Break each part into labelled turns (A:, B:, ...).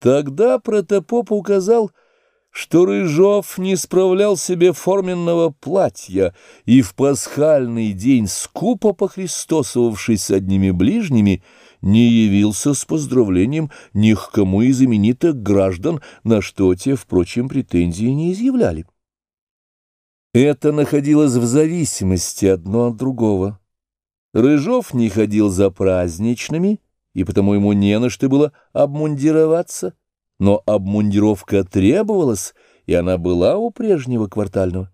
A: Тогда протопоп указал, что Рыжов не справлял себе форменного платья и в пасхальный день, скупо похристосовавшись с одними ближними, не явился с поздравлением ни к кому из именитых граждан, на что те, впрочем, претензии не изъявляли. Это находилось в зависимости одно от другого. Рыжов не ходил за праздничными, и потому ему не на что было обмундироваться, но обмундировка требовалась, и она была у прежнего квартального.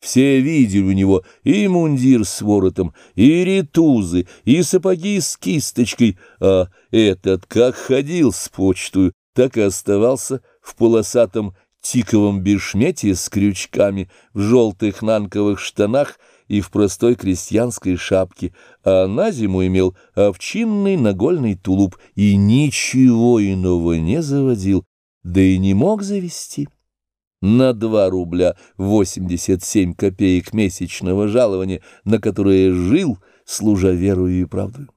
A: Все видели у него и мундир с воротом, и ритузы, и сапоги с кисточкой, а этот как ходил с почтою, так и оставался в полосатом тиковом бешмете с крючками, в желтых нанковых штанах и в простой крестьянской шапке, а на зиму имел овчинный нагольный тулуп и ничего иного не заводил, да и не мог завести. На два рубля восемьдесят семь копеек месячного жалования, на которое жил, служа верою и правдою.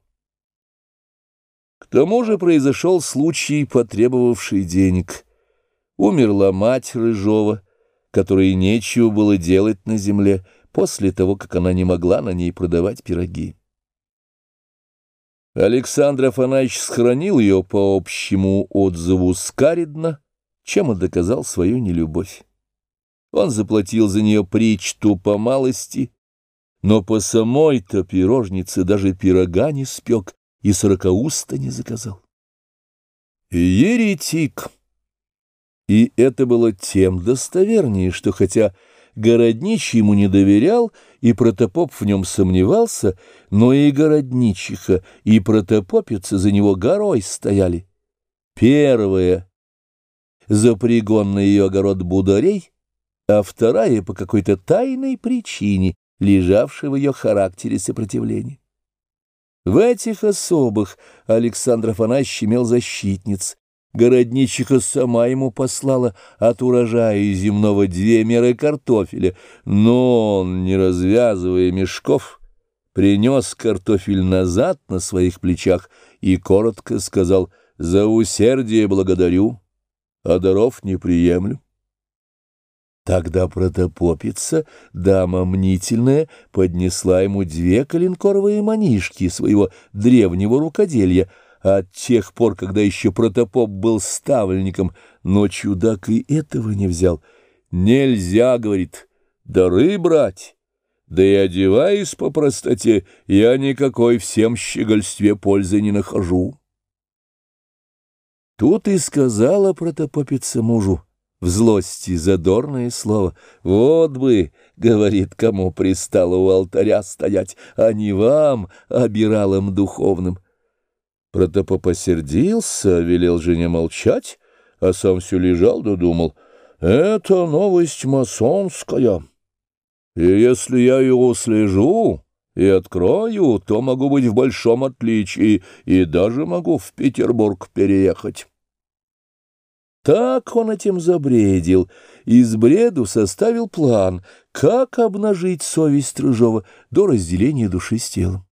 A: К тому же произошел случай, потребовавший денег. Умерла мать Рыжова, которой нечего было делать на земле, после того, как она не могла на ней продавать пироги. Александр Афанасьевич сохранил ее по общему отзыву скаридно, чем и доказал свою нелюбовь. Он заплатил за нее причту по малости, но по самой-то пирожнице даже пирога не спек и сорокауста не заказал. Еретик! И это было тем достовернее, что хотя Городничий ему не доверял, и протопоп в нем сомневался, но и городничиха, и протопопица за него горой стояли. Первая — за пригон на ее огород бударей, а вторая — по какой-то тайной причине, лежавшей в ее характере сопротивления. В этих особых Александр Афанасьевич имел защитниц, Городничиха сама ему послала от урожая земного две меры картофеля, но он, не развязывая мешков, принес картофель назад на своих плечах и коротко сказал «За усердие благодарю, а даров не приемлю». Тогда протопопица, дама мнительная, поднесла ему две коленкоровые манишки своего древнего рукоделья — от тех пор, когда еще протопоп был ставленником, но чудак и этого не взял. «Нельзя, — говорит, — дары брать». Да и одеваясь по простоте, я никакой всем щегольстве пользы не нахожу. Тут и сказала протопопица мужу в злости задорное слово. «Вот бы, — говорит, — кому пристало у алтаря стоять, а не вам, обиралам духовным». Протопоп осердился, велел жене молчать, а сам все лежал да думал, «Это новость масонская, и если я ее услежу и открою, то могу быть в большом отличии и даже могу в Петербург переехать». Так он этим забредил, из бреду составил план, как обнажить совесть Рыжова до разделения души с телом.